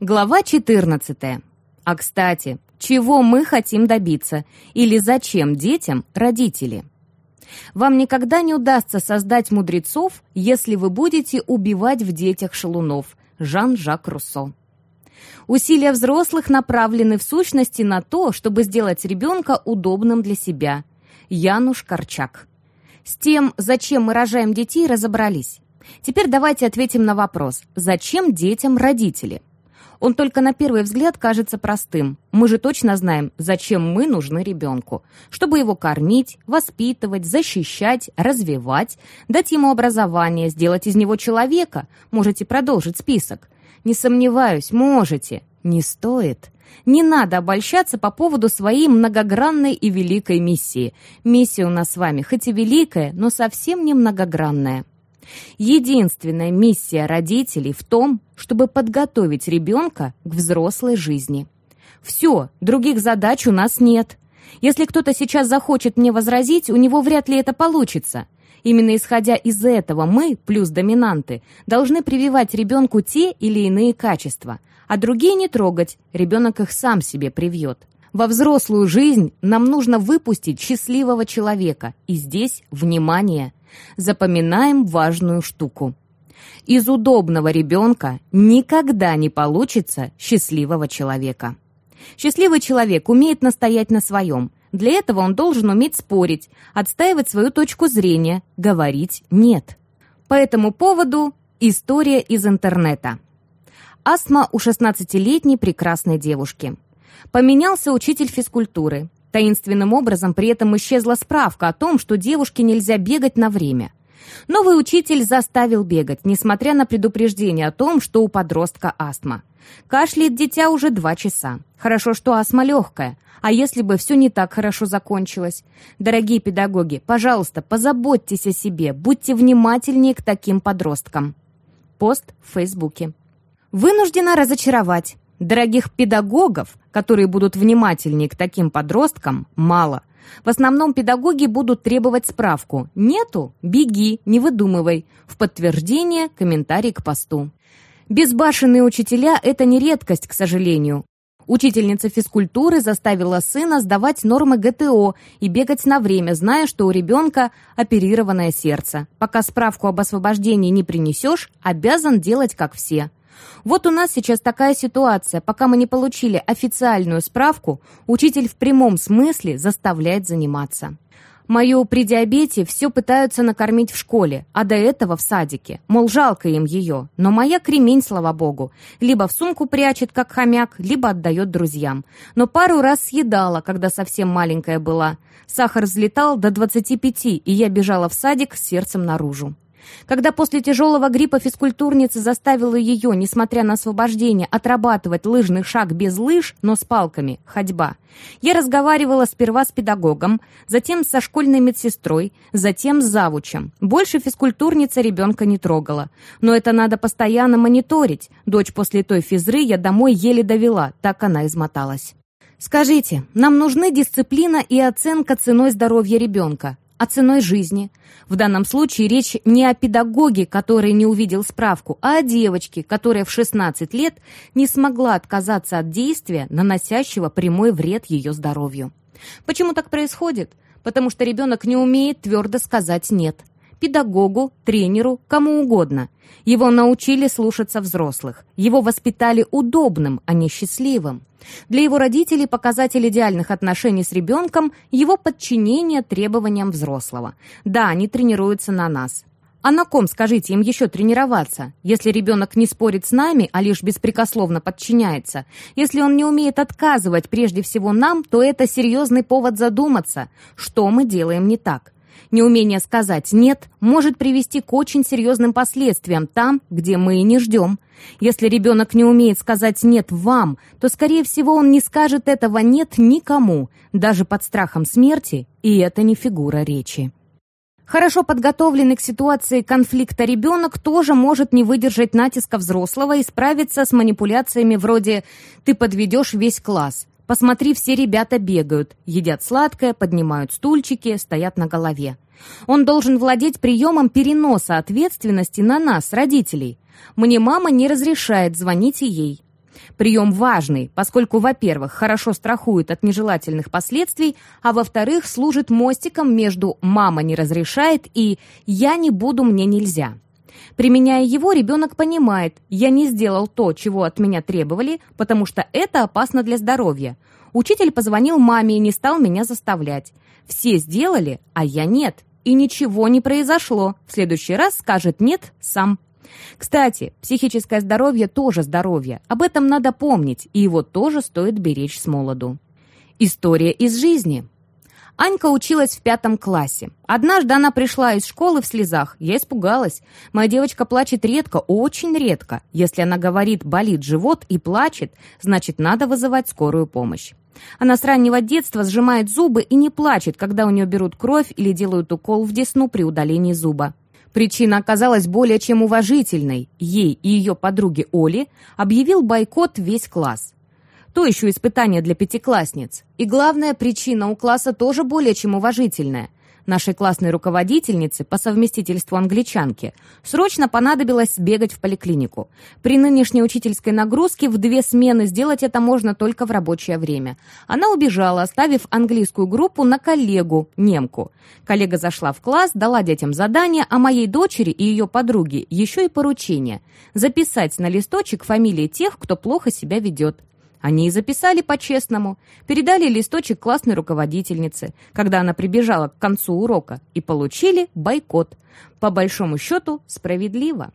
Глава 14. А кстати, чего мы хотим добиться или зачем детям родители? Вам никогда не удастся создать мудрецов, если вы будете убивать в детях шалунов. Жан-Жак Руссо. Усилия взрослых направлены в сущности на то, чтобы сделать ребенка удобным для себя. Януш Корчак. С тем, зачем мы рожаем детей, разобрались. Теперь давайте ответим на вопрос, зачем детям родители? Он только на первый взгляд кажется простым. Мы же точно знаем, зачем мы нужны ребенку. Чтобы его кормить, воспитывать, защищать, развивать, дать ему образование, сделать из него человека. Можете продолжить список. Не сомневаюсь, можете. Не стоит. Не надо обольщаться по поводу своей многогранной и великой миссии. Миссия у нас с вами хоть и великая, но совсем не многогранная. Единственная миссия родителей в том, чтобы подготовить ребенка к взрослой жизни. Все, других задач у нас нет. Если кто-то сейчас захочет мне возразить, у него вряд ли это получится. Именно исходя из этого мы, плюс доминанты, должны прививать ребенку те или иные качества, а другие не трогать, ребенок их сам себе привьет. Во взрослую жизнь нам нужно выпустить счастливого человека, и здесь, внимание, запоминаем важную штуку. Из удобного ребенка никогда не получится счастливого человека. Счастливый человек умеет настоять на своем. Для этого он должен уметь спорить, отстаивать свою точку зрения, говорить «нет». По этому поводу история из интернета. Астма у 16-летней прекрасной девушки. Поменялся учитель физкультуры. Таинственным образом при этом исчезла справка о том, что девушке нельзя бегать на время. Новый учитель заставил бегать, несмотря на предупреждение о том, что у подростка астма. Кашляет дитя уже два часа. Хорошо, что астма легкая. А если бы все не так хорошо закончилось? Дорогие педагоги, пожалуйста, позаботьтесь о себе, будьте внимательнее к таким подросткам. Пост в Фейсбуке. Вынуждена разочаровать. Дорогих педагогов, которые будут внимательнее к таким подросткам, мало. В основном педагоги будут требовать справку. Нету? Беги, не выдумывай. В подтверждение комментарий к посту. Безбашенные учителя – это не редкость, к сожалению. Учительница физкультуры заставила сына сдавать нормы ГТО и бегать на время, зная, что у ребенка оперированное сердце. Пока справку об освобождении не принесешь, обязан делать как все. Вот у нас сейчас такая ситуация. Пока мы не получили официальную справку, учитель в прямом смысле заставляет заниматься. Мою при диабете все пытаются накормить в школе, а до этого в садике. Мол, жалко им ее. Но моя кремень, слава богу. Либо в сумку прячет, как хомяк, либо отдает друзьям. Но пару раз съедала, когда совсем маленькая была. Сахар взлетал до 25, и я бежала в садик с сердцем наружу. Когда после тяжелого гриппа физкультурница заставила ее, несмотря на освобождение, отрабатывать лыжный шаг без лыж, но с палками, ходьба, я разговаривала сперва с педагогом, затем со школьной медсестрой, затем с завучем. Больше физкультурница ребенка не трогала. Но это надо постоянно мониторить. Дочь после той физры я домой еле довела, так она измоталась. Скажите, нам нужны дисциплина и оценка ценой здоровья ребенка а ценой жизни. В данном случае речь не о педагоге, который не увидел справку, а о девочке, которая в 16 лет не смогла отказаться от действия, наносящего прямой вред ее здоровью. Почему так происходит? Потому что ребенок не умеет твердо сказать «нет» педагогу, тренеру, кому угодно. Его научили слушаться взрослых. Его воспитали удобным, а не счастливым. Для его родителей показатель идеальных отношений с ребенком – его подчинение требованиям взрослого. Да, они тренируются на нас. А на ком, скажите, им еще тренироваться? Если ребенок не спорит с нами, а лишь беспрекословно подчиняется, если он не умеет отказывать прежде всего нам, то это серьезный повод задуматься, что мы делаем не так. Неумение сказать «нет» может привести к очень серьезным последствиям там, где мы и не ждем. Если ребенок не умеет сказать «нет» вам, то, скорее всего, он не скажет этого «нет» никому, даже под страхом смерти, и это не фигура речи. Хорошо подготовленный к ситуации конфликта ребенок тоже может не выдержать натиска взрослого и справиться с манипуляциями вроде «ты подведешь весь класс», Посмотри, все ребята бегают, едят сладкое, поднимают стульчики, стоят на голове. Он должен владеть приемом переноса ответственности на нас, родителей. Мне мама не разрешает, звоните ей. Прием важный, поскольку, во-первых, хорошо страхует от нежелательных последствий, а во-вторых, служит мостиком между «мама не разрешает» и «я не буду, мне нельзя». Применяя его, ребенок понимает, я не сделал то, чего от меня требовали, потому что это опасно для здоровья. Учитель позвонил маме и не стал меня заставлять. Все сделали, а я нет. И ничего не произошло. В следующий раз скажет «нет» сам. Кстати, психическое здоровье тоже здоровье. Об этом надо помнить, и его тоже стоит беречь с молоду. История из жизни. Анька училась в пятом классе. Однажды она пришла из школы в слезах. Я испугалась. Моя девочка плачет редко, очень редко. Если она говорит «болит живот» и плачет, значит, надо вызывать скорую помощь. Она с раннего детства сжимает зубы и не плачет, когда у нее берут кровь или делают укол в десну при удалении зуба. Причина оказалась более чем уважительной. Ей и ее подруге Оле объявил бойкот весь класс. То еще испытание для пятиклассниц. И главная причина у класса тоже более чем уважительная нашей классной руководительнице по совместительству англичанки, срочно понадобилось сбегать в поликлинику. При нынешней учительской нагрузке в две смены сделать это можно только в рабочее время. Она убежала, оставив английскую группу на коллегу, немку. Коллега зашла в класс, дала детям задание, а моей дочери и ее подруге еще и поручение – записать на листочек фамилии тех, кто плохо себя ведет. Они и записали по-честному, передали листочек классной руководительнице, когда она прибежала к концу урока, и получили бойкот. По большому счету, справедливо.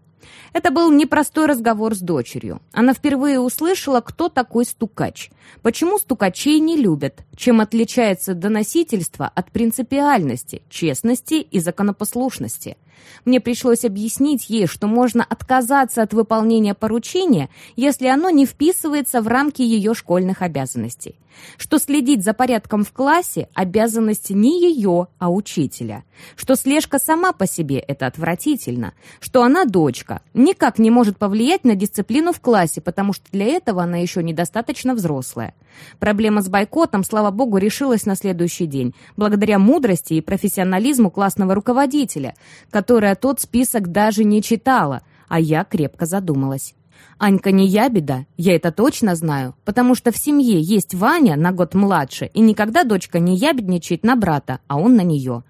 Это был непростой разговор с дочерью. Она впервые услышала, кто такой стукач. Почему стукачей не любят? Чем отличается доносительство от принципиальности, честности и законопослушности? Мне пришлось объяснить ей, что можно отказаться от выполнения поручения, если оно не вписывается в рамки ее школьных обязанностей. Что следить за порядком в классе – обязанность не ее, а учителя. Что слежка сама по себе – это отвратительно. Что она дочка, никак не может повлиять на дисциплину в классе, потому что для этого она еще недостаточно взрослая. Проблема с бойкотом, слава богу, решилась на следующий день, благодаря мудрости и профессионализму классного руководителя, которая тот список даже не читала, а я крепко задумалась. Анька не ябеда, я это точно знаю, потому что в семье есть Ваня на год младше, и никогда дочка не ябедничает на брата, а он на нее.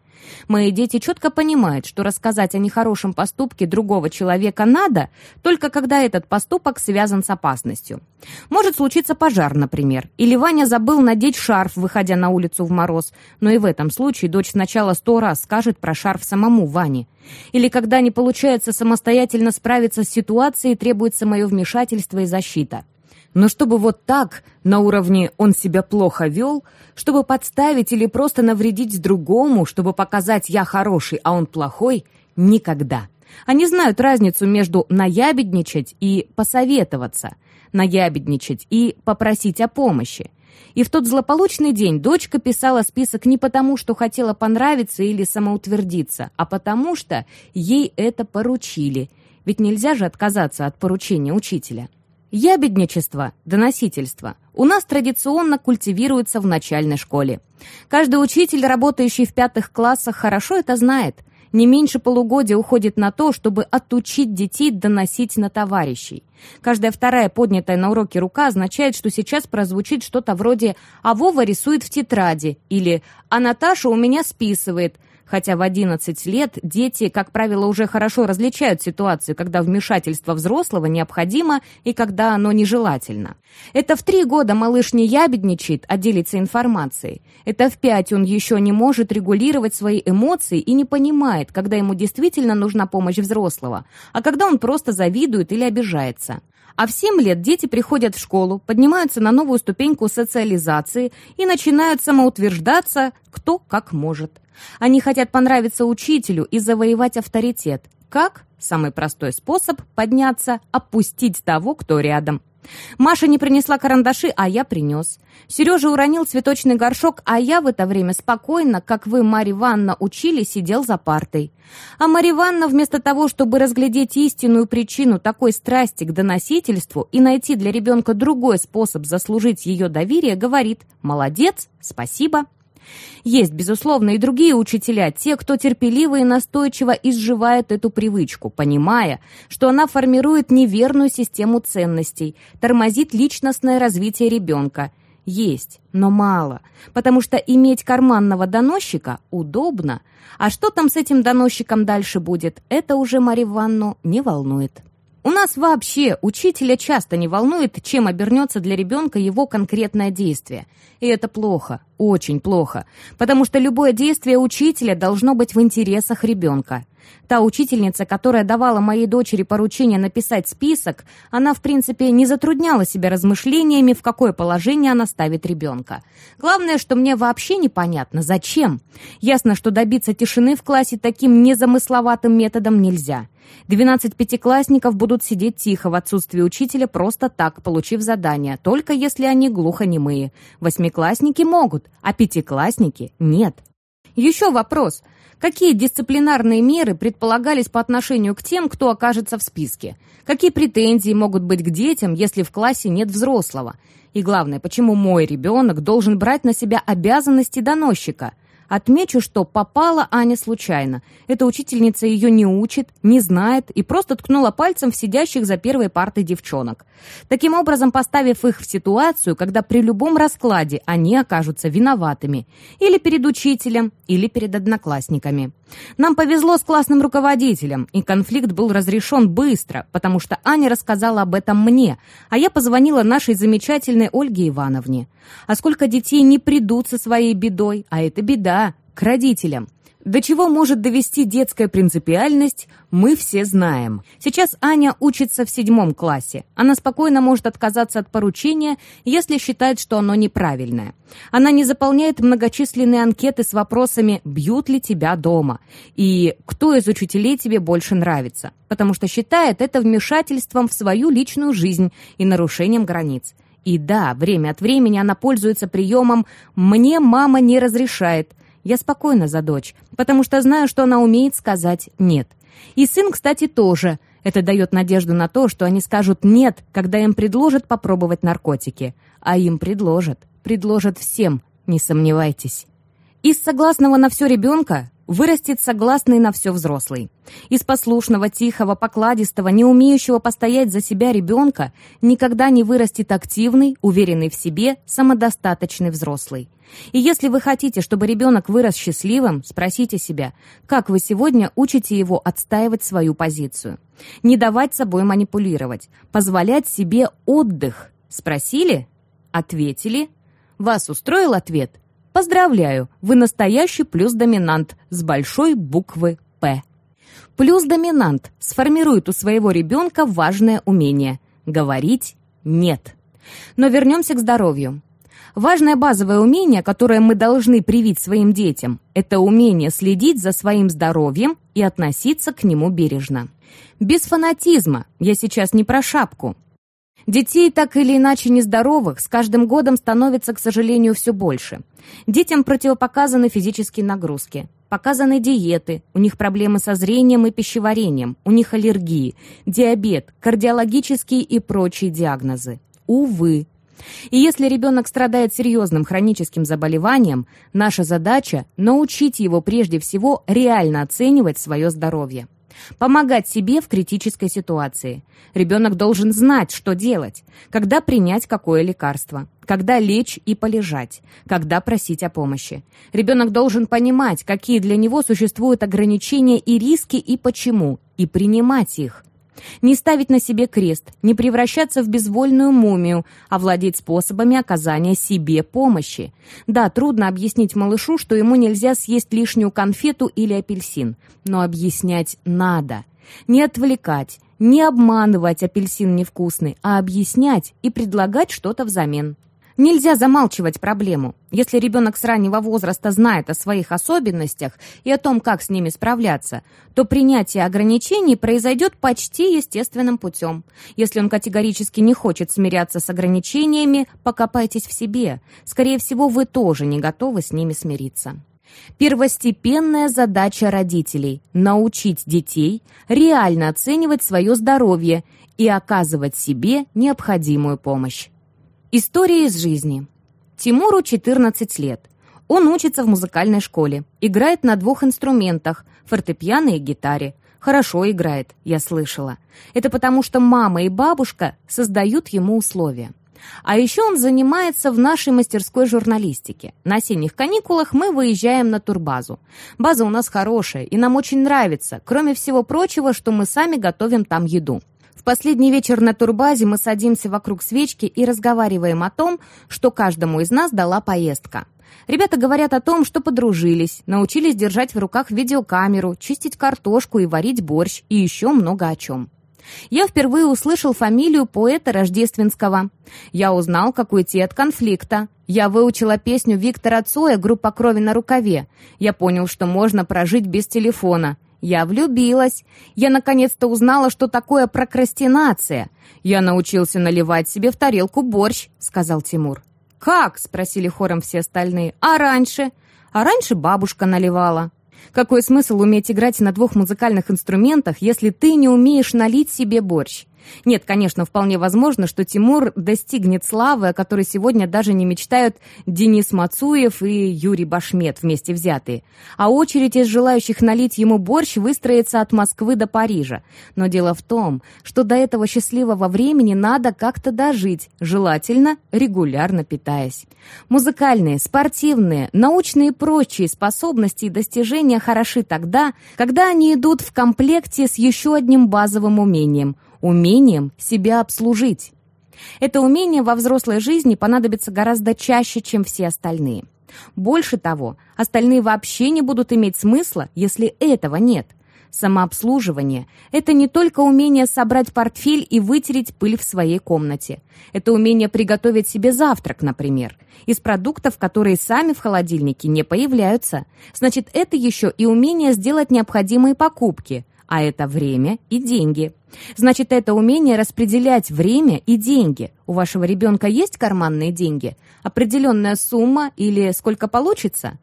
Мои дети четко понимают, что рассказать о нехорошем поступке другого человека надо, только когда этот поступок связан с опасностью. Может случиться пожар, например, или Ваня забыл надеть шарф, выходя на улицу в мороз, но и в этом случае дочь сначала сто раз скажет про шарф самому Ване. Или когда не получается самостоятельно справиться с ситуацией, требуется мое вмешательство и защита. Но чтобы вот так, на уровне «он себя плохо вел», чтобы подставить или просто навредить другому, чтобы показать «я хороший, а он плохой» — никогда. Они знают разницу между наябедничать и посоветоваться, наябедничать и попросить о помощи. И в тот злополучный день дочка писала список не потому, что хотела понравиться или самоутвердиться, а потому что ей это поручили. Ведь нельзя же отказаться от поручения учителя. Ябедничество, доносительство у нас традиционно культивируется в начальной школе. Каждый учитель, работающий в пятых классах, хорошо это знает. Не меньше полугодия уходит на то, чтобы отучить детей доносить на товарищей. Каждая вторая поднятая на уроке рука означает, что сейчас прозвучит что-то вроде «А Вова рисует в тетради» или «А Наташа у меня списывает», Хотя в 11 лет дети, как правило, уже хорошо различают ситуацию, когда вмешательство взрослого необходимо и когда оно нежелательно. Это в три года малыш не ябедничает, а делится информацией. Это в пять он еще не может регулировать свои эмоции и не понимает, когда ему действительно нужна помощь взрослого, а когда он просто завидует или обижается. А в 7 лет дети приходят в школу, поднимаются на новую ступеньку социализации и начинают самоутверждаться кто как может. Они хотят понравиться учителю и завоевать авторитет. Как? Самый простой способ подняться – опустить того, кто рядом. Маша не принесла карандаши, а я принес. Сережа уронил цветочный горшок, а я в это время спокойно, как вы, Марья Ивановна, учили, сидел за партой. А Марья Ивановна вместо того, чтобы разглядеть истинную причину такой страсти к доносительству и найти для ребенка другой способ заслужить ее доверие, говорит «Молодец, спасибо». Есть, безусловно, и другие учителя, те, кто терпеливо и настойчиво изживает эту привычку, понимая, что она формирует неверную систему ценностей, тормозит личностное развитие ребенка. Есть, но мало, потому что иметь карманного доносчика удобно, а что там с этим доносчиком дальше будет, это уже Марию Ивановну не волнует. У нас вообще учителя часто не волнует, чем обернется для ребенка его конкретное действие. И это плохо, очень плохо, потому что любое действие учителя должно быть в интересах ребенка. Та учительница, которая давала моей дочери поручение написать список, она, в принципе, не затрудняла себя размышлениями, в какое положение она ставит ребенка. Главное, что мне вообще непонятно, зачем. Ясно, что добиться тишины в классе таким незамысловатым методом нельзя. 12 пятиклассников будут сидеть тихо в отсутствии учителя просто так, получив задание, только если они глухонемые. Восьмиклассники могут, а пятиклассники нет. Еще вопрос. Какие дисциплинарные меры предполагались по отношению к тем, кто окажется в списке? Какие претензии могут быть к детям, если в классе нет взрослого? И главное, почему мой ребенок должен брать на себя обязанности доносчика? Отмечу, что попала Аня случайно. Эта учительница ее не учит, не знает и просто ткнула пальцем в сидящих за первой партой девчонок. Таким образом, поставив их в ситуацию, когда при любом раскладе они окажутся виноватыми. Или перед учителем, или перед одноклассниками. Нам повезло с классным руководителем, и конфликт был разрешен быстро, потому что Аня рассказала об этом мне, а я позвонила нашей замечательной Ольге Ивановне. А сколько детей не придут со своей бедой, а это беда, к родителям. До чего может довести детская принципиальность, мы все знаем. Сейчас Аня учится в седьмом классе. Она спокойно может отказаться от поручения, если считает, что оно неправильное. Она не заполняет многочисленные анкеты с вопросами «Бьют ли тебя дома?» и «Кто из учителей тебе больше нравится?» потому что считает это вмешательством в свою личную жизнь и нарушением границ. И да, время от времени она пользуется приемом «мне мама не разрешает». Я спокойна за дочь, потому что знаю, что она умеет сказать «нет». И сын, кстати, тоже. Это дает надежду на то, что они скажут «нет», когда им предложат попробовать наркотики. А им предложат. Предложат всем, не сомневайтесь. Из согласного на все ребенка вырастет согласный на все взрослый. Из послушного, тихого, покладистого, не умеющего постоять за себя ребенка никогда не вырастет активный, уверенный в себе, самодостаточный взрослый. И если вы хотите, чтобы ребенок вырос счастливым, спросите себя, как вы сегодня учите его отстаивать свою позицию. Не давать собой манипулировать, позволять себе отдых. Спросили? Ответили? Вас устроил ответ? Поздравляю, вы настоящий плюс-доминант с большой буквы «П». Плюс-доминант сформирует у своего ребенка важное умение – говорить «нет». Но вернемся к здоровью. Важное базовое умение, которое мы должны привить своим детям, это умение следить за своим здоровьем и относиться к нему бережно. Без фанатизма, я сейчас не про шапку, Детей, так или иначе нездоровых, с каждым годом становится, к сожалению, все больше. Детям противопоказаны физические нагрузки, показаны диеты, у них проблемы со зрением и пищеварением, у них аллергии, диабет, кардиологические и прочие диагнозы. Увы. И если ребенок страдает серьезным хроническим заболеванием, наша задача – научить его прежде всего реально оценивать свое здоровье. Помогать себе в критической ситуации. Ребенок должен знать, что делать, когда принять какое лекарство, когда лечь и полежать, когда просить о помощи. Ребенок должен понимать, какие для него существуют ограничения и риски и почему, и принимать их. Не ставить на себе крест, не превращаться в безвольную мумию, а владеть способами оказания себе помощи. Да, трудно объяснить малышу, что ему нельзя съесть лишнюю конфету или апельсин, но объяснять надо. Не отвлекать, не обманывать апельсин невкусный, а объяснять и предлагать что-то взамен. Нельзя замалчивать проблему. Если ребенок с раннего возраста знает о своих особенностях и о том, как с ними справляться, то принятие ограничений произойдет почти естественным путем. Если он категорически не хочет смиряться с ограничениями, покопайтесь в себе. Скорее всего, вы тоже не готовы с ними смириться. Первостепенная задача родителей – научить детей реально оценивать свое здоровье и оказывать себе необходимую помощь. История из жизни. Тимуру 14 лет. Он учится в музыкальной школе, играет на двух инструментах – фортепиано и гитаре. Хорошо играет, я слышала. Это потому, что мама и бабушка создают ему условия. А еще он занимается в нашей мастерской журналистики. На осенних каникулах мы выезжаем на турбазу. База у нас хорошая, и нам очень нравится, кроме всего прочего, что мы сами готовим там еду. В последний вечер на турбазе мы садимся вокруг свечки и разговариваем о том, что каждому из нас дала поездка. Ребята говорят о том, что подружились, научились держать в руках видеокамеру, чистить картошку и варить борщ, и еще много о чем. Я впервые услышал фамилию поэта Рождественского. Я узнал, как уйти от конфликта. Я выучила песню Виктора Цоя «Группа крови на рукаве». Я понял, что можно прожить без телефона. Я влюбилась. Я наконец-то узнала, что такое прокрастинация. Я научился наливать себе в тарелку борщ, сказал Тимур. «Как?» — спросили хором все остальные. «А раньше?» «А раньше бабушка наливала». Какой смысл уметь играть на двух музыкальных инструментах, если ты не умеешь налить себе борщ? Нет, конечно, вполне возможно, что Тимур достигнет славы, о которой сегодня даже не мечтают Денис Мацуев и Юрий Башмет вместе взятые. А очередь из желающих налить ему борщ выстроится от Москвы до Парижа. Но дело в том, что до этого счастливого времени надо как-то дожить, желательно регулярно питаясь. Музыкальные, спортивные, научные и прочие способности и достижения хороши тогда, когда они идут в комплекте с еще одним базовым умением – умением себя обслужить. Это умение во взрослой жизни понадобится гораздо чаще, чем все остальные. Больше того, остальные вообще не будут иметь смысла, если этого нет. Самообслуживание – это не только умение собрать портфель и вытереть пыль в своей комнате. Это умение приготовить себе завтрак, например, из продуктов, которые сами в холодильнике не появляются. Значит, это еще и умение сделать необходимые покупки, а это время и деньги. Значит, это умение распределять время и деньги. У вашего ребенка есть карманные деньги? Определенная сумма или сколько получится?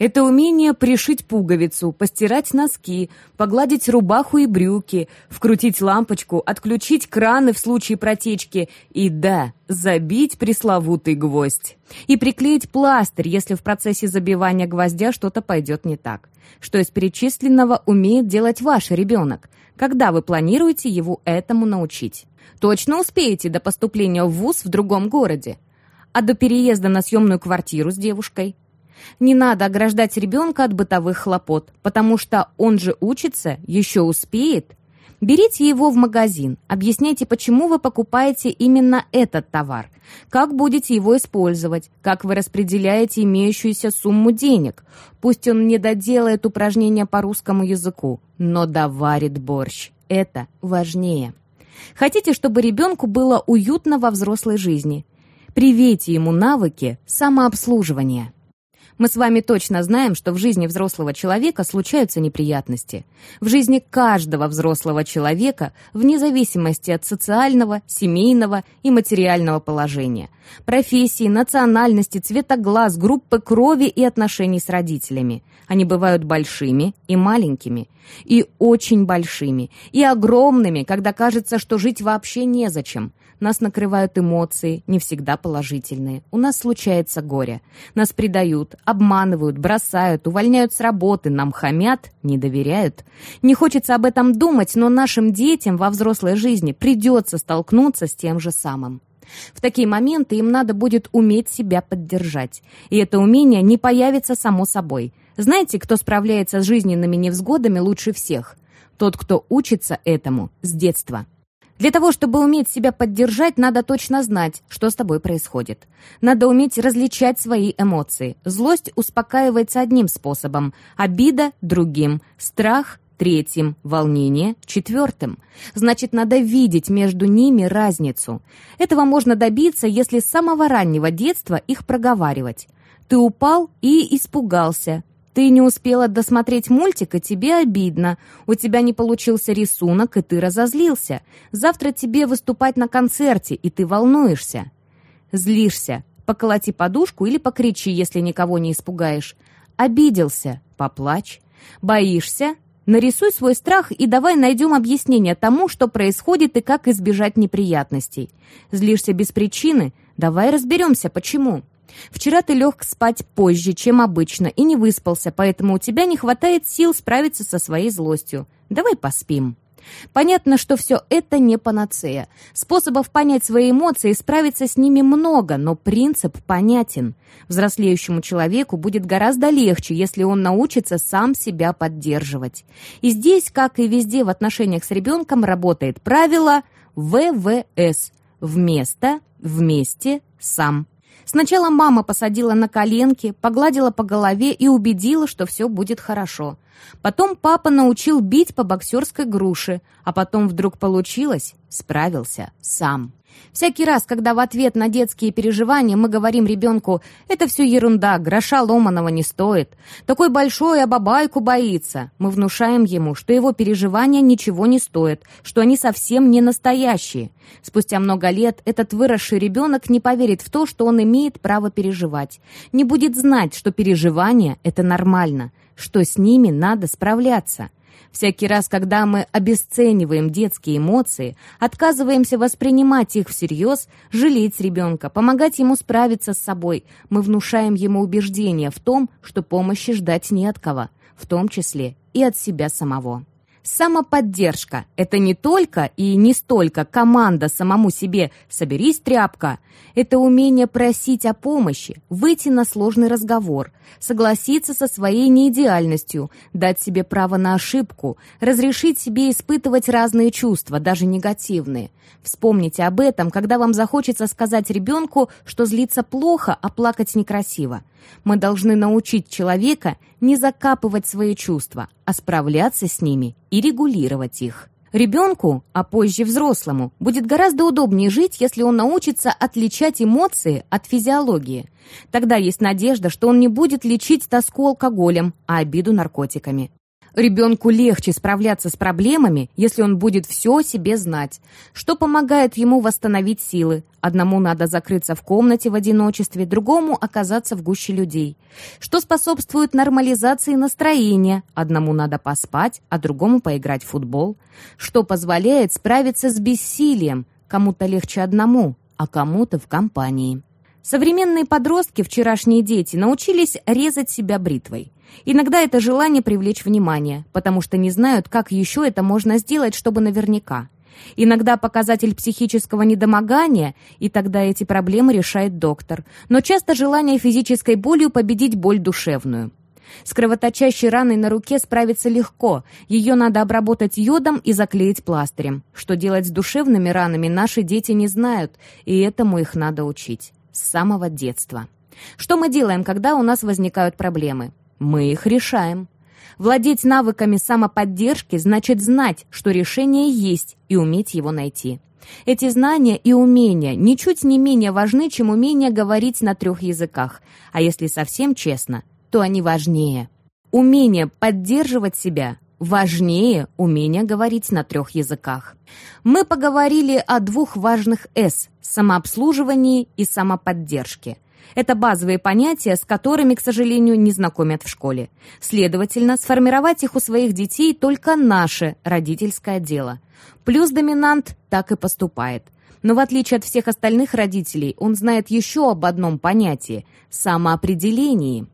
Это умение пришить пуговицу, постирать носки, погладить рубаху и брюки, вкрутить лампочку, отключить краны в случае протечки и, да, забить пресловутый гвоздь. И приклеить пластырь, если в процессе забивания гвоздя что-то пойдет не так. Что из перечисленного умеет делать ваш ребенок? Когда вы планируете его этому научить? Точно успеете до поступления в ВУЗ в другом городе? А до переезда на съемную квартиру с девушкой? Не надо ограждать ребенка от бытовых хлопот, потому что он же учится, еще успеет. Берите его в магазин, объясняйте, почему вы покупаете именно этот товар, как будете его использовать, как вы распределяете имеющуюся сумму денег. Пусть он не доделает упражнения по русскому языку, но доварит борщ. Это важнее. Хотите, чтобы ребенку было уютно во взрослой жизни? Привейте ему навыки самообслуживания. Мы с вами точно знаем, что в жизни взрослого человека случаются неприятности. В жизни каждого взрослого человека, вне зависимости от социального, семейного и материального положения, профессии, национальности, цвета глаз, группы крови и отношений с родителями. Они бывают большими и маленькими, и очень большими, и огромными, когда кажется, что жить вообще незачем. Нас накрывают эмоции, не всегда положительные. У нас случается горе. Нас предают, обманывают, бросают, увольняют с работы, нам хамят, не доверяют. Не хочется об этом думать, но нашим детям во взрослой жизни придется столкнуться с тем же самым. В такие моменты им надо будет уметь себя поддержать. И это умение не появится само собой. Знаете, кто справляется с жизненными невзгодами лучше всех? Тот, кто учится этому с детства. Для того, чтобы уметь себя поддержать, надо точно знать, что с тобой происходит. Надо уметь различать свои эмоции. Злость успокаивается одним способом, обида – другим, страх – третьим, волнение – четвертым. Значит, надо видеть между ними разницу. Этого можно добиться, если с самого раннего детства их проговаривать. Ты упал и испугался. Ты не успела досмотреть мультик, и тебе обидно. У тебя не получился рисунок, и ты разозлился. Завтра тебе выступать на концерте, и ты волнуешься. Злишься. Поколоти подушку или покричи, если никого не испугаешь. Обиделся. Поплачь. Боишься? Нарисуй свой страх и давай найдем объяснение тому, что происходит и как избежать неприятностей. Злишься без причины? Давай разберемся, почему. Вчера ты лег спать позже, чем обычно, и не выспался, поэтому у тебя не хватает сил справиться со своей злостью. Давай поспим. Понятно, что все это не панацея. Способов понять свои эмоции и справиться с ними много, но принцип понятен. Взрослеющему человеку будет гораздо легче, если он научится сам себя поддерживать. И здесь, как и везде в отношениях с ребенком, работает правило ВВС – вместо, вместе, сам. Сначала мама посадила на коленки, погладила по голове и убедила, что все будет хорошо. Потом папа научил бить по боксерской груше, а потом вдруг получилось, справился сам. Всякий раз, когда в ответ на детские переживания мы говорим ребенку «это все ерунда, гроша ломаного не стоит», «такой большой, а бабайку боится», мы внушаем ему, что его переживания ничего не стоят, что они совсем не настоящие. Спустя много лет этот выросший ребенок не поверит в то, что он имеет право переживать, не будет знать, что переживания – это нормально, что с ними надо справляться – Всякий раз, когда мы обесцениваем детские эмоции, отказываемся воспринимать их всерьез, жалеть ребенка, помогать ему справиться с собой, мы внушаем ему убеждение в том, что помощи ждать не от кого, в том числе и от себя самого. Самоподдержка – это не только и не столько команда самому себе «соберись, тряпка». Это умение просить о помощи, выйти на сложный разговор, согласиться со своей неидеальностью, дать себе право на ошибку, разрешить себе испытывать разные чувства, даже негативные. Вспомните об этом, когда вам захочется сказать ребенку, что злиться плохо, а плакать некрасиво. Мы должны научить человека не закапывать свои чувства, а справляться с ними и регулировать их. Ребенку, а позже взрослому, будет гораздо удобнее жить, если он научится отличать эмоции от физиологии. Тогда есть надежда, что он не будет лечить тоску алкоголем, а обиду наркотиками. Ребенку легче справляться с проблемами, если он будет все о себе знать, что помогает ему восстановить силы. Одному надо закрыться в комнате в одиночестве, другому оказаться в гуще людей. Что способствует нормализации настроения. Одному надо поспать, а другому поиграть в футбол. Что позволяет справиться с бессилием. Кому-то легче одному, а кому-то в компании. Современные подростки, вчерашние дети, научились резать себя бритвой. Иногда это желание привлечь внимание, потому что не знают, как еще это можно сделать, чтобы наверняка. Иногда показатель психического недомогания, и тогда эти проблемы решает доктор. Но часто желание физической болью победить боль душевную. С кровоточащей раной на руке справиться легко. Ее надо обработать йодом и заклеить пластырем. Что делать с душевными ранами, наши дети не знают, и этому их надо учить. С самого детства. Что мы делаем, когда у нас возникают проблемы? Мы их решаем. Владеть навыками самоподдержки значит знать, что решение есть, и уметь его найти. Эти знания и умения ничуть не менее важны, чем умение говорить на трех языках. А если совсем честно, то они важнее. Умение поддерживать себя важнее умения говорить на трех языках. Мы поговорили о двух важных «С» – самообслуживании и самоподдержке – это базовые понятия, с которыми, к сожалению, не знакомят в школе. Следовательно, сформировать их у своих детей только наше родительское дело. Плюс доминант так и поступает. Но в отличие от всех остальных родителей, он знает еще об одном понятии – самоопределении.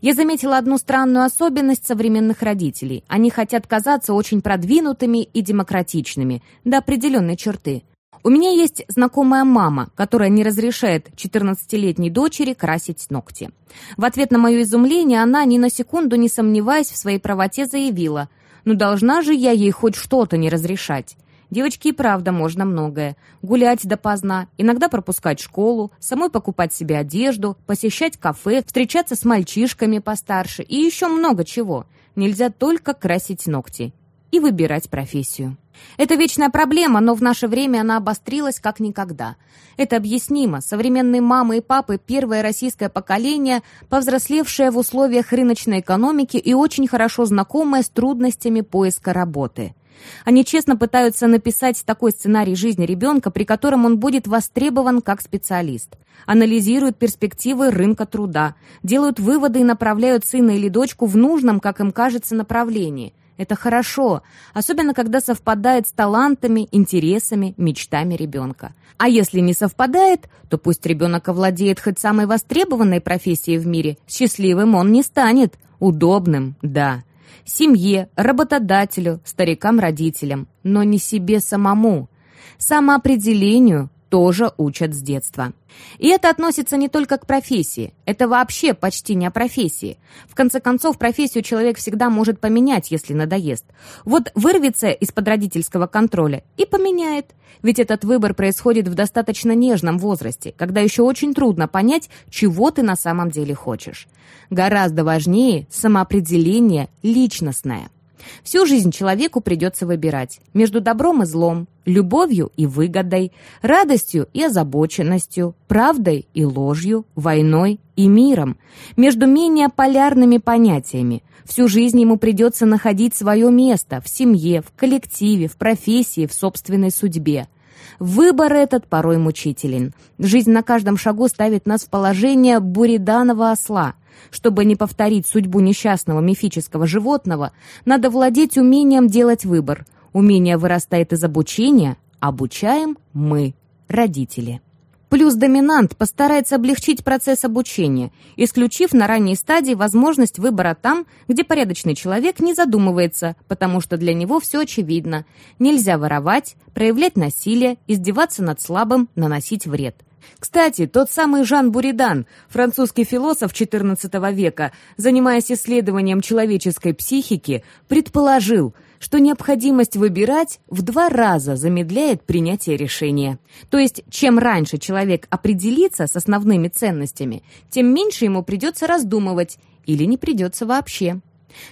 Я заметила одну странную особенность современных родителей. Они хотят казаться очень продвинутыми и демократичными до определенной черты – у меня есть знакомая мама, которая не разрешает 14-летней дочери красить ногти. В ответ на мое изумление она, ни на секунду не сомневаясь в своей правоте, заявила, «Ну должна же я ей хоть что-то не разрешать». Девочке и правда можно многое. Гулять допоздна, иногда пропускать школу, самой покупать себе одежду, посещать кафе, встречаться с мальчишками постарше и еще много чего. Нельзя только красить ногти и выбирать профессию. Это вечная проблема, но в наше время она обострилась как никогда. Это объяснимо. Современные мамы и папы – первое российское поколение, повзрослевшее в условиях рыночной экономики и очень хорошо знакомое с трудностями поиска работы. Они честно пытаются написать такой сценарий жизни ребенка, при котором он будет востребован как специалист. Анализируют перспективы рынка труда, делают выводы и направляют сына или дочку в нужном, как им кажется, направлении – это хорошо, особенно когда совпадает с талантами, интересами, мечтами ребенка. А если не совпадает, то пусть ребенок овладеет хоть самой востребованной профессией в мире. Счастливым он не станет. Удобным, да. Семье, работодателю, старикам-родителям. Но не себе самому. Самоопределению тоже учат с детства. И это относится не только к профессии. Это вообще почти не о профессии. В конце концов, профессию человек всегда может поменять, если надоест. Вот вырвется из-под родительского контроля и поменяет. Ведь этот выбор происходит в достаточно нежном возрасте, когда еще очень трудно понять, чего ты на самом деле хочешь. Гораздо важнее самоопределение личностное. Всю жизнь человеку придется выбирать между добром и злом, любовью и выгодой, радостью и озабоченностью, правдой и ложью, войной и миром, между менее полярными понятиями. Всю жизнь ему придется находить свое место в семье, в коллективе, в профессии, в собственной судьбе. Выбор этот порой мучителен. Жизнь на каждом шагу ставит нас в положение буриданова осла – чтобы не повторить судьбу несчастного мифического животного, надо владеть умением делать выбор. Умение вырастает из обучения, обучаем мы, родители. Плюс доминант постарается облегчить процесс обучения, исключив на ранней стадии возможность выбора там, где порядочный человек не задумывается, потому что для него все очевидно. Нельзя воровать, проявлять насилие, издеваться над слабым, наносить вред. Кстати, тот самый Жан Буридан, французский философ XIV века, занимаясь исследованием человеческой психики, предположил, что необходимость выбирать в два раза замедляет принятие решения. То есть, чем раньше человек определится с основными ценностями, тем меньше ему придется раздумывать или не придется вообще.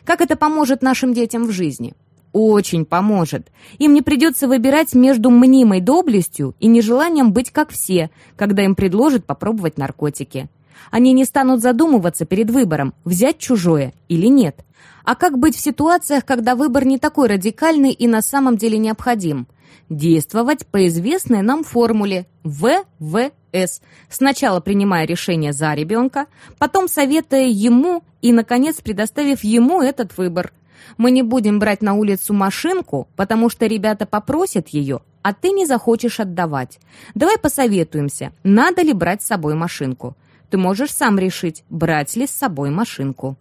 Как это поможет нашим детям в жизни? очень поможет. Им не придется выбирать между мнимой доблестью и нежеланием быть как все, когда им предложат попробовать наркотики. Они не станут задумываться перед выбором, взять чужое или нет. А как быть в ситуациях, когда выбор не такой радикальный и на самом деле необходим? Действовать по известной нам формуле ВВС, сначала принимая решение за ребенка, потом советуя ему и, наконец, предоставив ему этот выбор – мы не будем брать на улицу машинку, потому что ребята попросят ее, а ты не захочешь отдавать. Давай посоветуемся, надо ли брать с собой машинку. Ты можешь сам решить, брать ли с собой машинку.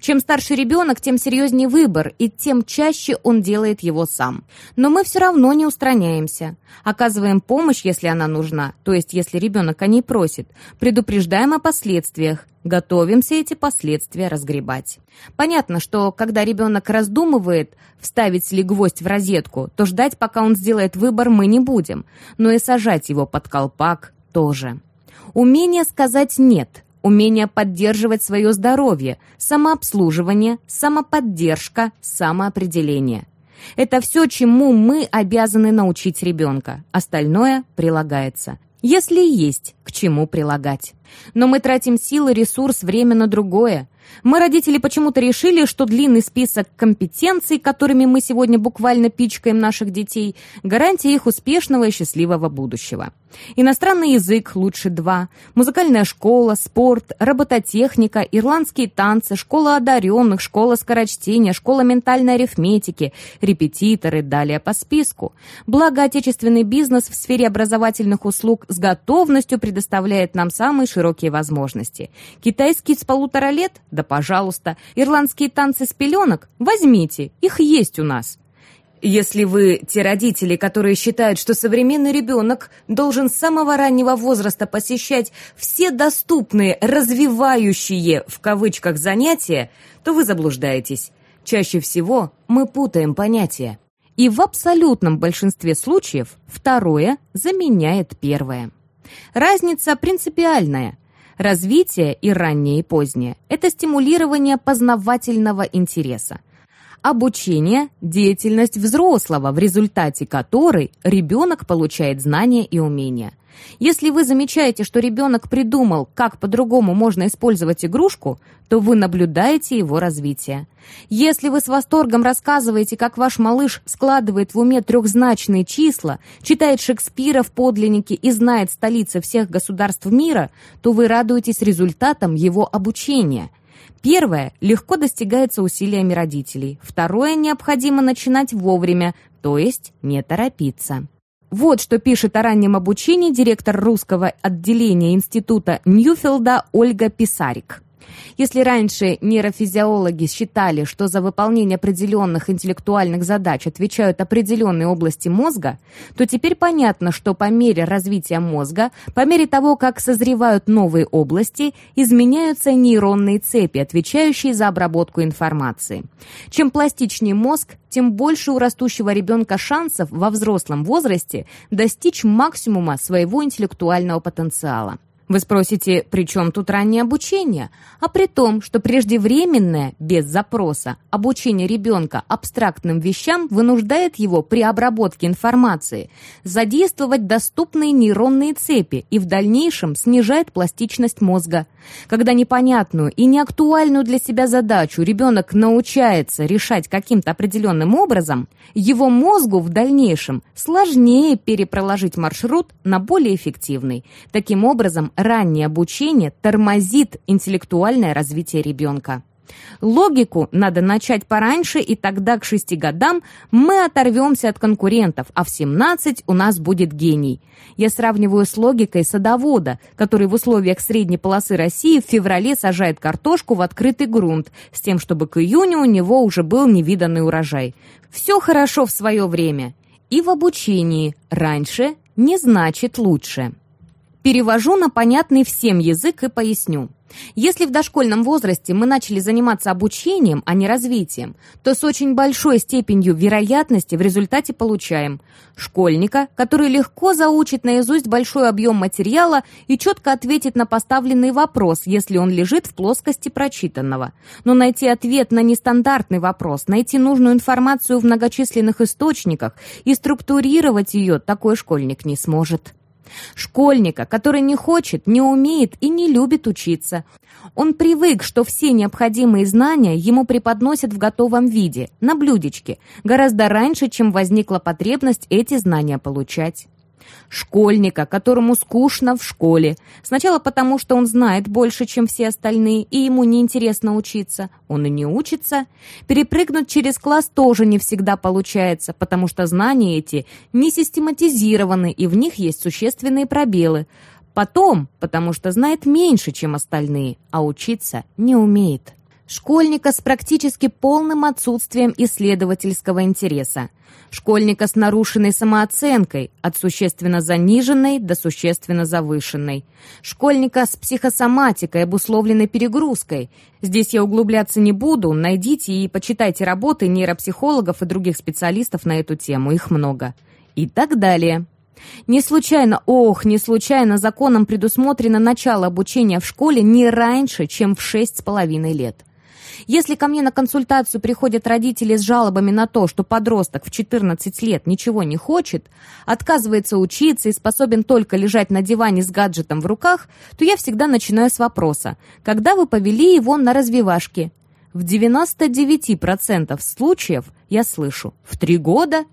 Чем старше ребенок, тем серьезнее выбор, и тем чаще он делает его сам. Но мы все равно не устраняемся. Оказываем помощь, если она нужна, то есть если ребенок о ней просит. Предупреждаем о последствиях. Готовимся эти последствия разгребать. Понятно, что когда ребенок раздумывает, вставить ли гвоздь в розетку, то ждать, пока он сделает выбор, мы не будем. Но и сажать его под колпак тоже. Умение сказать «нет» умение поддерживать свое здоровье, самообслуживание, самоподдержка, самоопределение. Это все, чему мы обязаны научить ребенка. Остальное прилагается. Если есть к чему прилагать. Но мы тратим силы, ресурс, время на другое. Мы, родители, почему-то решили, что длинный список компетенций, которыми мы сегодня буквально пичкаем наших детей, гарантия их успешного и счастливого будущего. Иностранный язык лучше два, музыкальная школа, спорт, робототехника, ирландские танцы, школа одаренных, школа скорочтения, школа ментальной арифметики, репетиторы, далее по списку. Благо, отечественный бизнес в сфере образовательных услуг с готовностью предоставляет нам самые широкие возможности. Китайский с полутора лет? Да пожалуйста. Ирландские танцы с пеленок? Возьмите, их есть у нас. Если вы те родители, которые считают, что современный ребенок должен с самого раннего возраста посещать все доступные «развивающие» в кавычках занятия, то вы заблуждаетесь. Чаще всего мы путаем понятия. И в абсолютном большинстве случаев второе заменяет первое. Разница принципиальная. Развитие и раннее и позднее – это стимулирование познавательного интереса. Обучение – деятельность взрослого, в результате которой ребенок получает знания и умения. Если вы замечаете, что ребенок придумал, как по-другому можно использовать игрушку, то вы наблюдаете его развитие. Если вы с восторгом рассказываете, как ваш малыш складывает в уме трехзначные числа, читает Шекспира в подлиннике и знает столицы всех государств мира, то вы радуетесь результатам его обучения – Первое легко достигается усилиями родителей. Второе необходимо начинать вовремя, то есть не торопиться. Вот что пишет о раннем обучении директор русского отделения Института Ньюфилда Ольга Писарик. Если раньше нейрофизиологи считали, что за выполнение определенных интеллектуальных задач отвечают определенные области мозга, то теперь понятно, что по мере развития мозга, по мере того, как созревают новые области, изменяются нейронные цепи, отвечающие за обработку информации. Чем пластичнее мозг, тем больше у растущего ребенка шансов во взрослом возрасте достичь максимума своего интеллектуального потенциала. Вы спросите, при чем тут раннее обучение? А при том, что преждевременное, без запроса, обучение ребенка абстрактным вещам вынуждает его при обработке информации задействовать доступные нейронные цепи и в дальнейшем снижает пластичность мозга. Когда непонятную и неактуальную для себя задачу ребенок научается решать каким-то определенным образом, его мозгу в дальнейшем сложнее перепроложить маршрут на более эффективный. Таким образом, раннее обучение тормозит интеллектуальное развитие ребенка. Логику надо начать пораньше, и тогда к шести годам мы оторвемся от конкурентов, а в 17 у нас будет гений. Я сравниваю с логикой садовода, который в условиях средней полосы России в феврале сажает картошку в открытый грунт, с тем, чтобы к июню у него уже был невиданный урожай. Все хорошо в свое время. И в обучении раньше не значит лучше. Перевожу на понятный всем язык и поясню. Если в дошкольном возрасте мы начали заниматься обучением, а не развитием, то с очень большой степенью вероятности в результате получаем школьника, который легко заучит наизусть большой объем материала и четко ответит на поставленный вопрос, если он лежит в плоскости прочитанного. Но найти ответ на нестандартный вопрос, найти нужную информацию в многочисленных источниках и структурировать ее такой школьник не сможет. Школьника, который не хочет, не умеет и не любит учиться. Он привык, что все необходимые знания ему преподносят в готовом виде, на блюдечке, гораздо раньше, чем возникла потребность эти знания получать. Школьника, которому скучно в школе. Сначала потому, что он знает больше, чем все остальные, и ему неинтересно учиться. Он и не учится. Перепрыгнуть через класс тоже не всегда получается, потому что знания эти не систематизированы, и в них есть существенные пробелы. Потом, потому что знает меньше, чем остальные, а учиться не умеет. Школьника с практически полным отсутствием исследовательского интереса. Школьника с нарушенной самооценкой, от существенно заниженной до существенно завышенной. Школьника с психосоматикой, обусловленной перегрузкой. Здесь я углубляться не буду, найдите и почитайте работы нейропсихологов и других специалистов на эту тему, их много. И так далее. Не случайно, ох, не случайно законом предусмотрено начало обучения в школе не раньше, чем в шесть с половиной лет. Если ко мне на консультацию приходят родители с жалобами на то, что подросток в 14 лет ничего не хочет, отказывается учиться и способен только лежать на диване с гаджетом в руках, то я всегда начинаю с вопроса «Когда вы повели его на развивашки?» В 99% случаев я слышу «В три года?»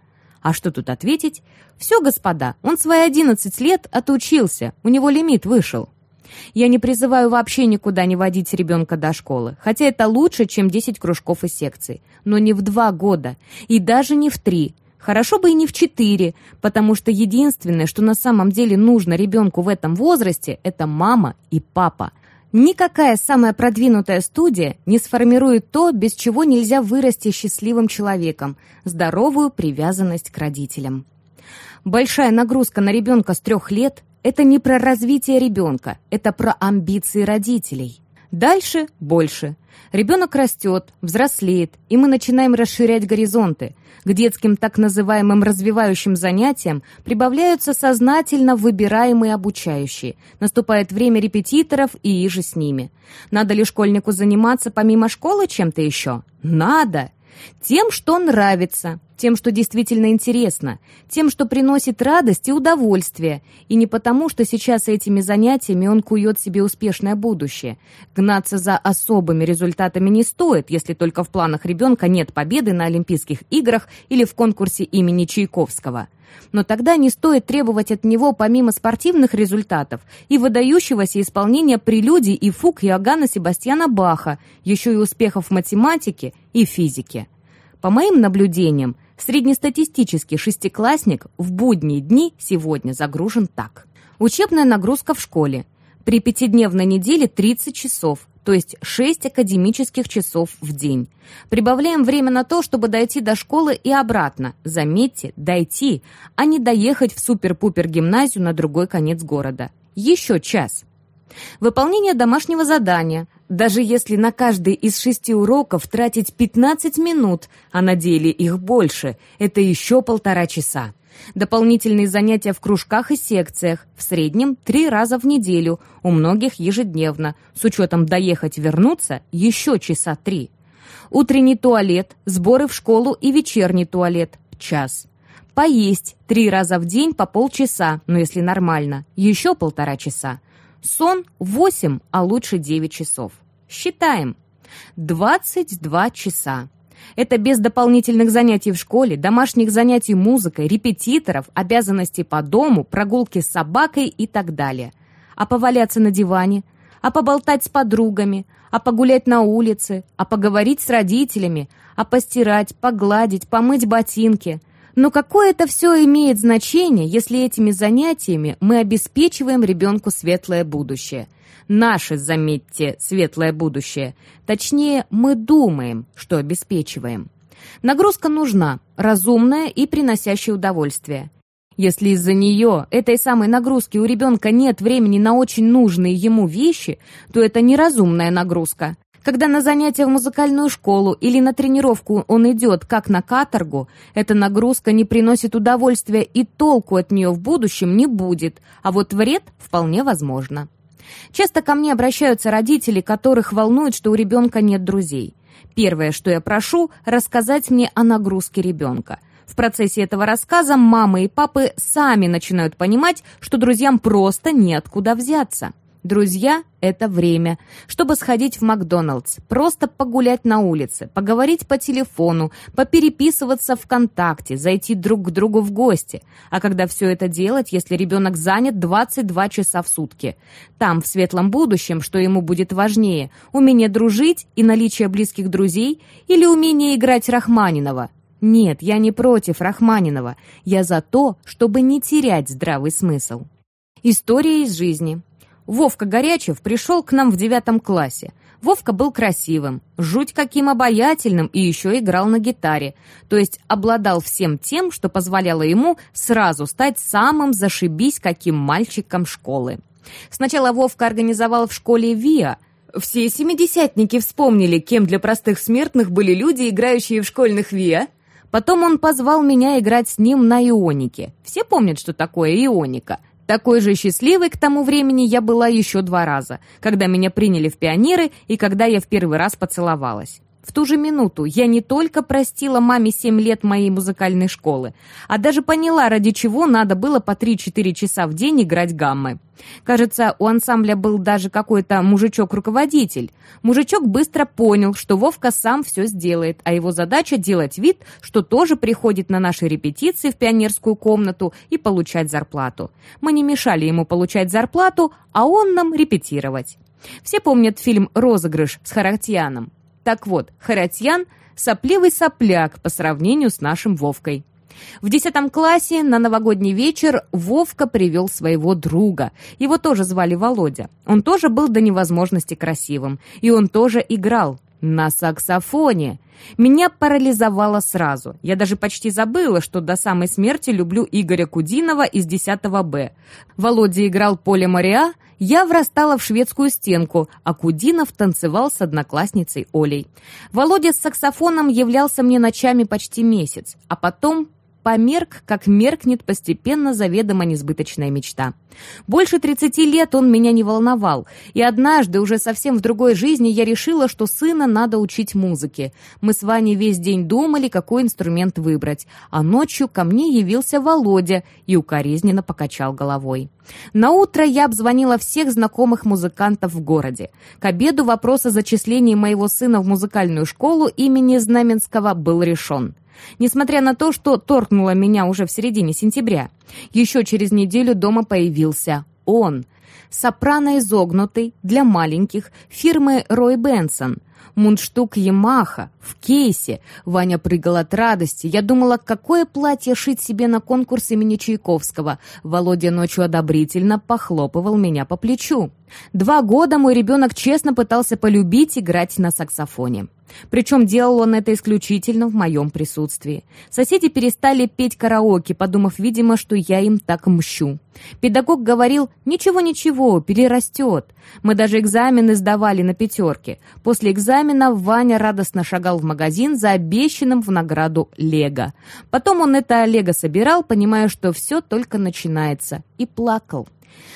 А что тут ответить? «Все, господа, он свои 11 лет отучился, у него лимит вышел». Я не призываю вообще никуда не водить ребенка до школы, хотя это лучше, чем 10 кружков и секций. Но не в два года, и даже не в три. Хорошо бы и не в четыре, потому что единственное, что на самом деле нужно ребенку в этом возрасте, это мама и папа. Никакая самая продвинутая студия не сформирует то, без чего нельзя вырасти счастливым человеком – здоровую привязанность к родителям. Большая нагрузка на ребенка с трех лет это не про развитие ребенка, это про амбиции родителей. Дальше больше. Ребенок растет, взрослеет, и мы начинаем расширять горизонты. К детским так называемым развивающим занятиям прибавляются сознательно выбираемые обучающие. Наступает время репетиторов и иже с ними. Надо ли школьнику заниматься помимо школы чем-то еще? Надо! Тем, что нравится, тем, что действительно интересно, тем, что приносит радость и удовольствие, и не потому, что сейчас этими занятиями он кует себе успешное будущее. Гнаться за особыми результатами не стоит, если только в планах ребенка нет победы на Олимпийских играх или в конкурсе имени Чайковского. Но тогда не стоит требовать от него помимо спортивных результатов и выдающегося исполнения прелюдий и фуг Иоганна Себастьяна Баха, еще и успехов в математике и физике. По моим наблюдениям, Среднестатистический шестиклассник в будние дни сегодня загружен так. Учебная нагрузка в школе. При пятидневной неделе 30 часов, то есть 6 академических часов в день. Прибавляем время на то, чтобы дойти до школы и обратно. Заметьте, дойти, а не доехать в супер-пупер гимназию на другой конец города. Еще час. Выполнение домашнего задания. Даже если на каждый из шести уроков тратить 15 минут, а на деле их больше, это еще полтора часа. Дополнительные занятия в кружках и секциях, в среднем три раза в неделю, у многих ежедневно, с учетом доехать-вернуться еще часа три. Утренний туалет, сборы в школу и вечерний туалет – час. Поесть три раза в день по полчаса, но если нормально, еще полтора часа. Сон 8, а лучше 9 часов. Считаем. 22 часа. Это без дополнительных занятий в школе, домашних занятий музыкой, репетиторов, обязанностей по дому, прогулки с собакой и так далее. А поваляться на диване, а поболтать с подругами, а погулять на улице, а поговорить с родителями, а постирать, погладить, помыть ботинки. Но какое это все имеет значение, если этими занятиями мы обеспечиваем ребенку светлое будущее – Наше, заметьте, светлое будущее. Точнее, мы думаем, что обеспечиваем. Нагрузка нужна, разумная и приносящая удовольствие. Если из-за нее, этой самой нагрузки, у ребенка нет времени на очень нужные ему вещи, то это неразумная нагрузка. Когда на занятия в музыкальную школу или на тренировку он идет как на каторгу, эта нагрузка не приносит удовольствия и толку от нее в будущем не будет, а вот вред вполне возможно. Часто ко мне обращаются родители, которых волнует, что у ребенка нет друзей. Первое, что я прошу, рассказать мне о нагрузке ребенка. В процессе этого рассказа мамы и папы сами начинают понимать, что друзьям просто неоткуда взяться. Друзья — это время, чтобы сходить в Макдоналдс, просто погулять на улице, поговорить по телефону, попереписываться ВКонтакте, зайти друг к другу в гости. А когда все это делать, если ребенок занят 22 часа в сутки? Там, в светлом будущем, что ему будет важнее, умение дружить и наличие близких друзей или умение играть Рахманинова? Нет, я не против Рахманинова. Я за то, чтобы не терять здравый смысл. История из жизни. Вовка Горячев пришел к нам в девятом классе. Вовка был красивым, жуть каким обаятельным и еще играл на гитаре, то есть обладал всем тем, что позволяло ему сразу стать самым зашибись каким мальчиком школы. Сначала Вовка организовал в школе ВИА. Все семидесятники вспомнили, кем для простых смертных были люди, играющие в школьных ВИА. Потом он позвал меня играть с ним на ионике. Все помнят, что такое ионика – такой же счастливой к тому времени я была еще два раза, когда меня приняли в пионеры и когда я в первый раз поцеловалась. В ту же минуту я не только простила маме 7 лет моей музыкальной школы, а даже поняла, ради чего надо было по 3-4 часа в день играть гаммы. Кажется, у ансамбля был даже какой-то мужичок-руководитель. Мужичок быстро понял, что Вовка сам все сделает, а его задача делать вид, что тоже приходит на наши репетиции в пионерскую комнату и получать зарплату. Мы не мешали ему получать зарплату, а он нам репетировать. Все помнят фильм «Розыгрыш» с Харатьяном. Так вот, Харатьян — сопливый сопляк по сравнению с нашим Вовкой. В десятом классе на новогодний вечер Вовка привел своего друга. Его тоже звали Володя. Он тоже был до невозможности красивым. И он тоже играл. На саксофоне. Меня парализовало сразу. Я даже почти забыла, что до самой смерти люблю Игоря Кудинова из 10 Б. Володя играл Поле Мариа, я врастала в шведскую стенку, а Кудинов танцевал с одноклассницей Олей. Володя с саксофоном являлся мне ночами почти месяц, а потом померк, как меркнет постепенно заведомо несбыточная мечта. Больше 30 лет он меня не волновал, и однажды, уже совсем в другой жизни, я решила, что сына надо учить музыке. Мы с Ваней весь день думали, какой инструмент выбрать, а ночью ко мне явился Володя и укоризненно покачал головой. На утро я обзвонила всех знакомых музыкантов в городе. К обеду вопрос о зачислении моего сына в музыкальную школу имени Знаменского был решен. Несмотря на то, что торкнуло меня уже в середине сентября, еще через неделю дома появился он. Сопрано изогнутый, для маленьких, фирмы Рой Бенсон. Мундштук Ямаха, в кейсе. Ваня прыгал от радости. Я думала, какое платье шить себе на конкурс имени Чайковского. Володя ночью одобрительно похлопывал меня по плечу. Два года мой ребенок честно пытался полюбить играть на саксофоне. Причем делал он это исключительно в моем присутствии. Соседи перестали петь караоке, подумав, видимо, что я им так мщу. Педагог говорил «Ничего-ничего, перерастет». Мы даже экзамены сдавали на пятерки. После экзамена Ваня радостно шагал в магазин за обещанным в награду лего. Потом он это лего собирал, понимая, что все только начинается, и плакал.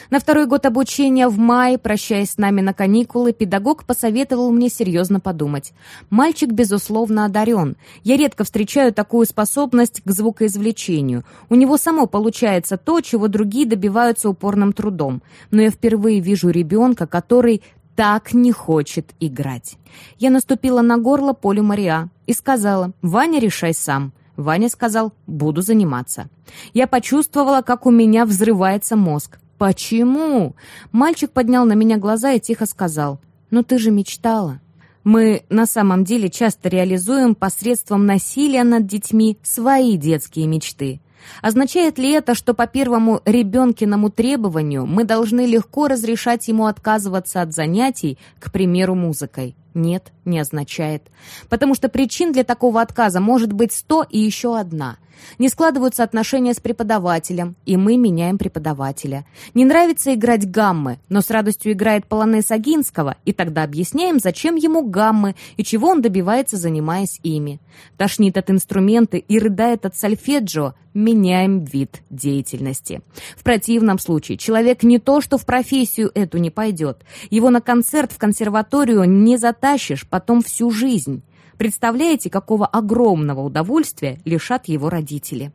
На второй год обучения в мае, прощаясь с нами на каникулы, педагог посоветовал мне серьезно подумать. Мальчик, безусловно, одарен. Я редко встречаю такую способность к звукоизвлечению. У него само получается то, чего другие добиваются упорным трудом. Но я впервые вижу ребенка, который так не хочет играть. Я наступила на горло Полю Мариа и сказала, «Ваня, решай сам». Ваня сказал, «Буду заниматься». Я почувствовала, как у меня взрывается мозг. «Почему?» Мальчик поднял на меня глаза и тихо сказал, «Ну ты же мечтала». Мы на самом деле часто реализуем посредством насилия над детьми свои детские мечты. Означает ли это, что по первому ребенкиному требованию мы должны легко разрешать ему отказываться от занятий, к примеру, музыкой? Нет, не означает. Потому что причин для такого отказа может быть сто и еще одна. Не складываются отношения с преподавателем, и мы меняем преподавателя. Не нравится играть гаммы, но с радостью играет полонез Агинского, и тогда объясняем, зачем ему гаммы и чего он добивается, занимаясь ими. Тошнит от инструменты и рыдает от сольфеджио, меняем вид деятельности. В противном случае человек не то, что в профессию эту не пойдет. Его на концерт в консерваторию не затащишь потом всю жизнь. Представляете, какого огромного удовольствия лишат его родители?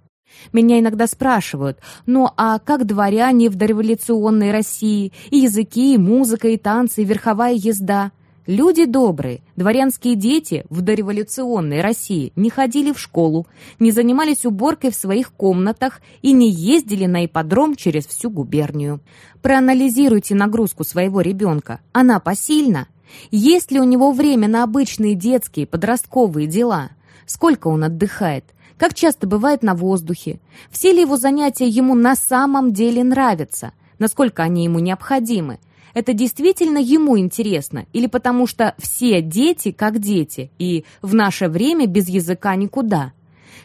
Меня иногда спрашивают, ну а как дворяне в дореволюционной России? И языки, и музыка, и танцы, и верховая езда – Люди добрые, дворянские дети в дореволюционной России не ходили в школу, не занимались уборкой в своих комнатах и не ездили на ипподром через всю губернию. Проанализируйте нагрузку своего ребенка. Она посильна? Есть ли у него время на обычные детские, подростковые дела? Сколько он отдыхает? Как часто бывает на воздухе? Все ли его занятия ему на самом деле нравятся? Насколько они ему необходимы? это действительно ему интересно, или потому что все дети как дети, и в наше время без языка никуда.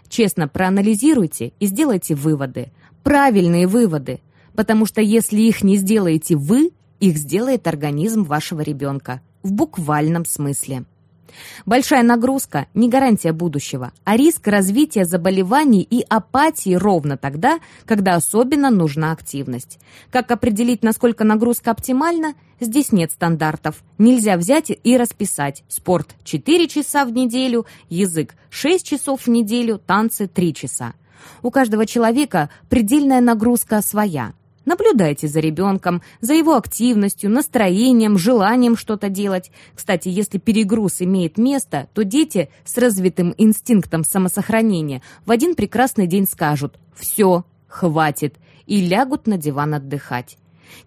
Честно проанализируйте и сделайте выводы. Правильные выводы. Потому что если их не сделаете вы, их сделает организм вашего ребенка. В буквальном смысле. Большая нагрузка – не гарантия будущего, а риск развития заболеваний и апатии ровно тогда, когда особенно нужна активность. Как определить, насколько нагрузка оптимальна? Здесь нет стандартов. Нельзя взять и расписать. Спорт – 4 часа в неделю, язык – 6 часов в неделю, танцы – 3 часа. У каждого человека предельная нагрузка своя. Наблюдайте за ребенком, за его активностью, настроением, желанием что-то делать. Кстати, если перегруз имеет место, то дети с развитым инстинктом самосохранения в один прекрасный день скажут «все, хватит» и лягут на диван отдыхать.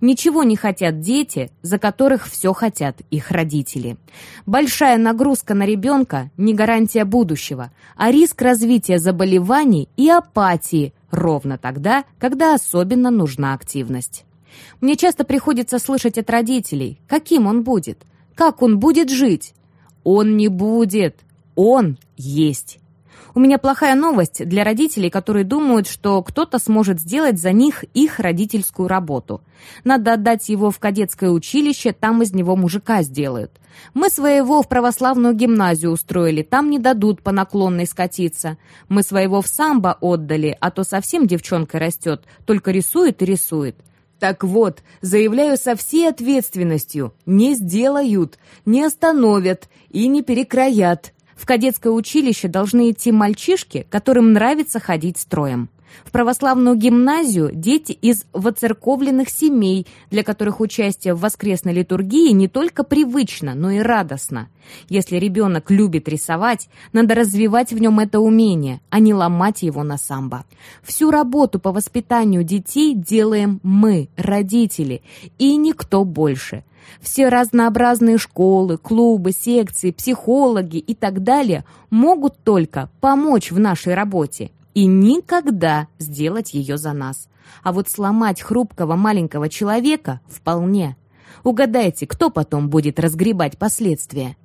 Ничего не хотят дети, за которых все хотят их родители. Большая нагрузка на ребенка – не гарантия будущего, а риск развития заболеваний и апатии ровно тогда, когда особенно нужна активность. Мне часто приходится слышать от родителей, каким он будет, как он будет жить. Он не будет, он есть. У меня плохая новость для родителей, которые думают, что кто-то сможет сделать за них их родительскую работу. Надо отдать его в кадетское училище, там из него мужика сделают. Мы своего в православную гимназию устроили, там не дадут по наклонной скатиться. Мы своего в самбо отдали, а то совсем девчонка растет, только рисует и рисует. Так вот, заявляю со всей ответственностью, не сделают, не остановят и не перекроят. В кадетское училище должны идти мальчишки, которым нравится ходить строем. В православную гимназию дети из воцерковленных семей, для которых участие в воскресной литургии не только привычно, но и радостно. Если ребенок любит рисовать, надо развивать в нем это умение, а не ломать его на самбо. Всю работу по воспитанию детей делаем мы, родители, и никто больше. Все разнообразные школы, клубы, секции, психологи и так далее могут только помочь в нашей работе и никогда сделать ее за нас. А вот сломать хрупкого маленького человека вполне. Угадайте, кто потом будет разгребать последствия?